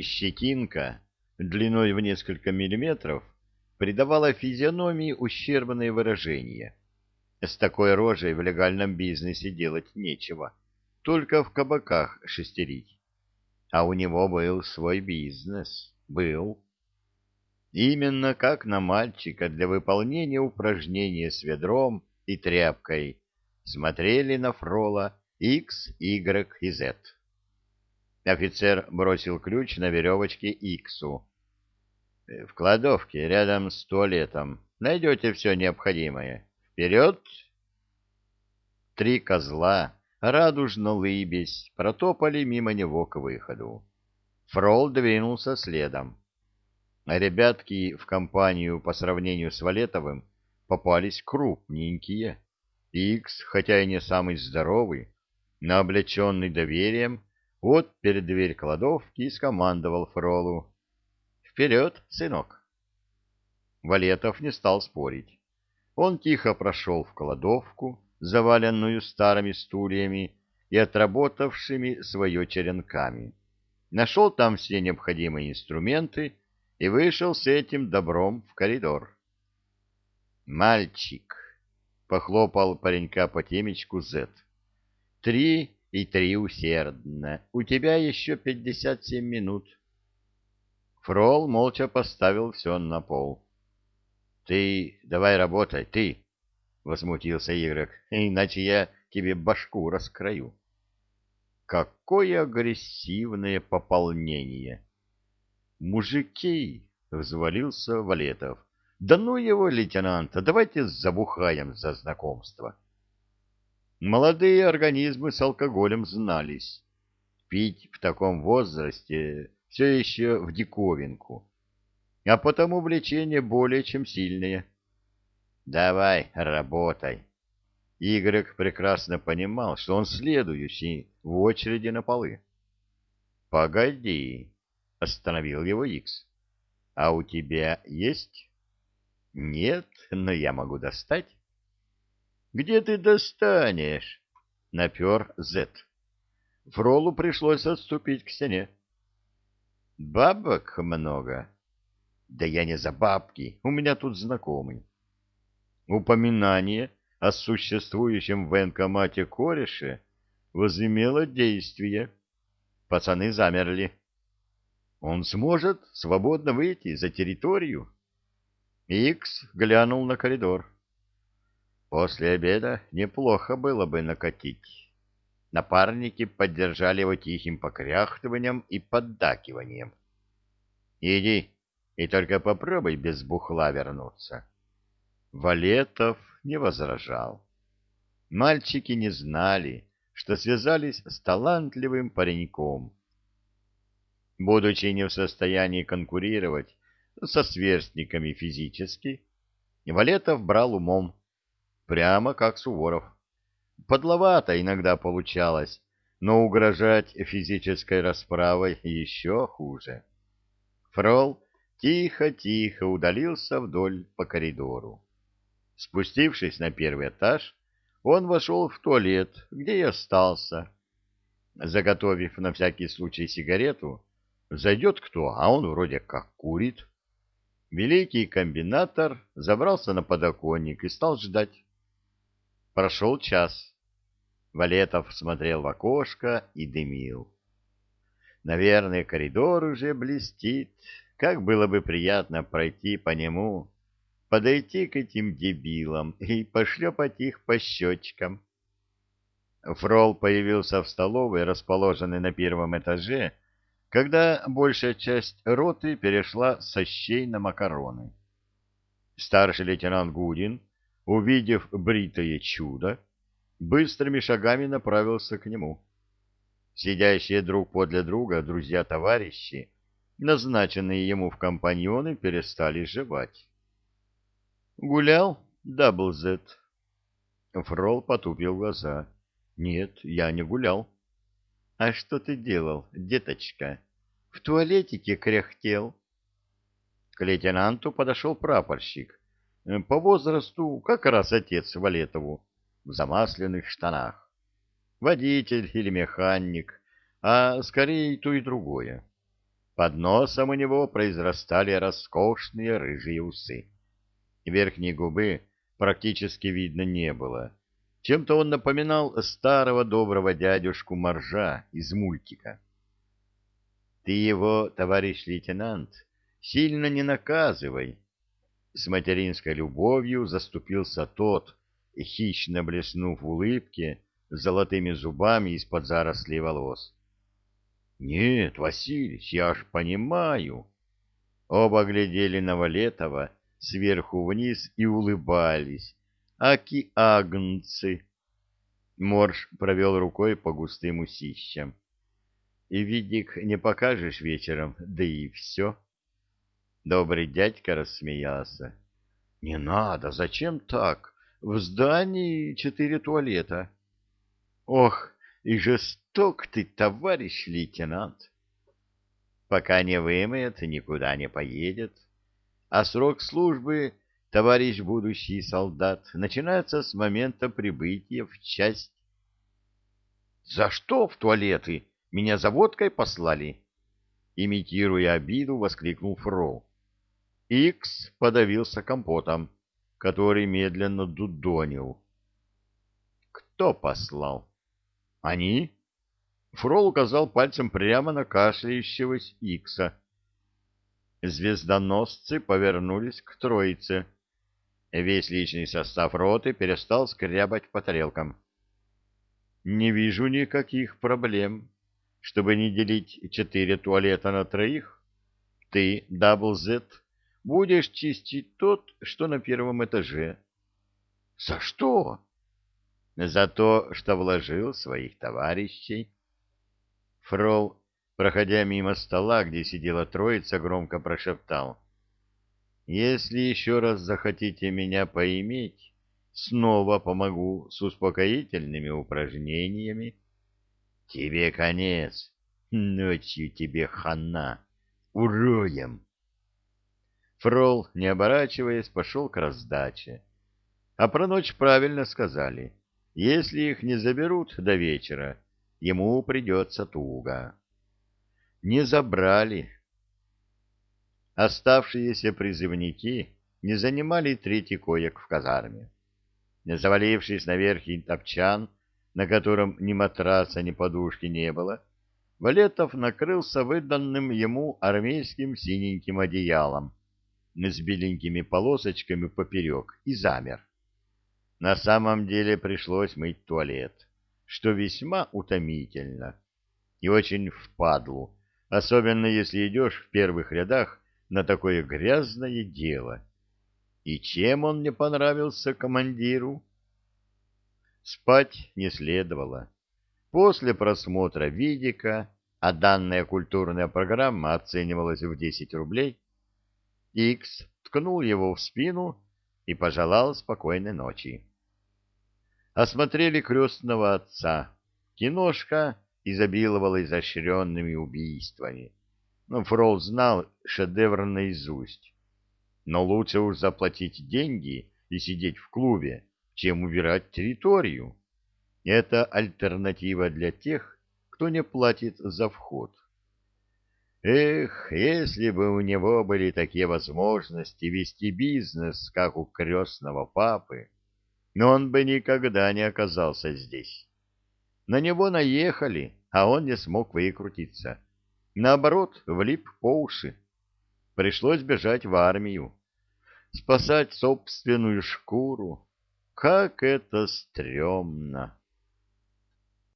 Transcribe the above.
Щетинка длиной в несколько миллиметров придавала физиономии ущербное выражение. С такой рожей в легальном бизнесе делать нечего, только в кабаках шестерить. А у него был свой бизнес, был. Именно как на мальчика для выполнения упражнения с ведром и тряпкой смотрели на Фрола X, Y и Z. Офицер бросил ключ на веревочке Иксу. В кладовке рядом с туалетом найдете все необходимое. Вперед! Три козла, радужно лыбясь, протопали мимо него к выходу. Фрол двинулся следом. Ребятки в компанию по сравнению с Валетовым попались крупненькие. Икс, хотя и не самый здоровый, но облеченный доверием, вот перед дверь кладовки и скомандовал Фролу. «Вперед, сынок!» Валетов не стал спорить. Он тихо прошел в кладовку, заваленную старыми стульями и отработавшими свое черенками. Нашел там все необходимые инструменты и вышел с этим добром в коридор. «Мальчик!» — похлопал паренька по темечку Зет. «Три и три усердно. У тебя еще пятьдесят семь минут». Фрол молча поставил все на пол. «Ты давай работай, ты!» — возмутился Игрок. «Иначе я тебе башку раскрою». «Какое агрессивное пополнение!» «Мужики!» — взвалился Валетов. «Да ну его, лейтенанта, давайте забухаем за знакомство». Молодые организмы с алкоголем знались. Пить в таком возрасте все еще в диковинку, а потому влечение более чем сильное. «Давай, работай!» Игорек прекрасно понимал, что он следующий в очереди на полы. «Погоди!» — остановил его Икс. «А у тебя есть?» «Нет, но я могу достать». «Где ты достанешь?» — напер Зет. Фролу пришлось отступить к стене. «Бабок много?» «Да я не за бабки, у меня тут знакомый». Упоминание о существующем в военкомате кореше возымело действие. Пацаны замерли. Он сможет свободно выйти за территорию? Икс глянул на коридор. После обеда неплохо было бы накатить. Напарники поддержали его тихим покряхтыванием и поддакиванием. «Иди, и только попробуй без бухла вернуться». Валетов не возражал. Мальчики не знали, что связались с талантливым пареньком, будучи не в состоянии конкурировать со сверстниками физически, Валетов брал умом, прямо как Суворов. Подловато иногда получалось, но угрожать физической расправой еще хуже. Фрол тихо-тихо удалился вдоль по коридору. Спустившись на первый этаж, он вошел в туалет, где и остался. Заготовив на всякий случай сигарету, Зайдет кто, а он вроде как курит. Великий комбинатор забрался на подоконник и стал ждать. Прошел час. Валетов смотрел в окошко и дымил. Наверное, коридор уже блестит. Как было бы приятно пройти по нему, подойти к этим дебилам и пошлепать их по щечкам. Фрол появился в столовой, расположенной на первом этаже, когда большая часть роты перешла со щей на макароны. Старший лейтенант Гудин, увидев бритое чудо, быстрыми шагами направился к нему. Сидящие друг подле друга друзья-товарищи, назначенные ему в компаньоны, перестали жевать. «Гулял, Даблзет?» Фрол потупил глаза. «Нет, я не гулял». А что ты делал, деточка? В туалетике кряхтел. К лейтенанту подошел прапорщик. По возрасту как раз отец Валетову, в замасленных штанах. Водитель или механик, а скорее то и другое. Под носом у него произрастали роскошные рыжие усы. Верхней губы практически видно не было. Чем-то он напоминал старого доброго дядюшку Моржа из мультика. «Ты его, товарищ лейтенант, сильно не наказывай!» С материнской любовью заступился тот, хищно блеснув в улыбке золотыми зубами из-под зарослей волос. Нет, Василий, я ж понимаю. Оба глядели на Валетова сверху вниз и улыбались. Аки агнцы. Морж провел рукой по густым усищам. И видик не покажешь вечером, да и все. Добрый дядька рассмеялся. — Не надо, зачем так? В здании четыре туалета. — Ох, и жесток ты, товарищ лейтенант. Пока не вымоет, никуда не поедет. А срок службы, товарищ будущий солдат, начинается с момента прибытия в часть. «За что в туалеты? Меня за водкой послали?» Имитируя обиду, воскликнул Фрол. Икс подавился компотом, который медленно дудонил. «Кто послал?» Они? Фрол указал пальцем прямо на кашляющегося Икса. Звездоносцы повернулись к троице. Весь личный состав роты перестал скрябать по тарелкам. «Не вижу никаких проблем, чтобы не делить четыре туалета на троих. Ты, Дабл Зет, будешь чистить тот, что на первом этаже». «За что?» за то, что вложил своих товарищей. Фрол, проходя мимо стола, где сидела троица, громко прошептал. «Если еще раз захотите меня поиметь, снова помогу с успокоительными упражнениями. Тебе конец, ночью тебе хана, уроем!» Фрол, не оборачиваясь, пошел к раздаче. А про ночь правильно сказали — если их не заберут до вечера, ему придется туго. Не забрали. Оставшиеся призывники не занимали третий коек в казарме. Завалившись наверх топчан, на котором ни матраса, ни подушки не было, Валетов накрылся выданным ему армейским синеньким одеялом с беленькими полосочками поперек и замер. На самом деле пришлось мыть туалет, что весьма утомительно и очень впадлу, особенно если идешь в первых рядах на такое грязное дело. И чем он не понравился командиру? Спать не следовало. После просмотра видика, а данная культурная программа оценивалась в 10 рублей, Икс ткнул его в спину и пожелал спокойной ночи осмотрели крестного отца. Киношка изобиловала изощренными убийствами. Но Фрол знал шедевр наизусть. Но лучше уж заплатить деньги и сидеть в клубе, чем убирать территорию. Это альтернатива для тех, кто не платит за вход. Эх, если бы у него были такие возможности вести бизнес, как у крестного папы, но он бы никогда не оказался здесь. На него наехали, а он не смог выкрутиться. Наоборот, влип по уши. Пришлось бежать в армию. Спасать собственную шкуру. Как это стрёмно!